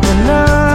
open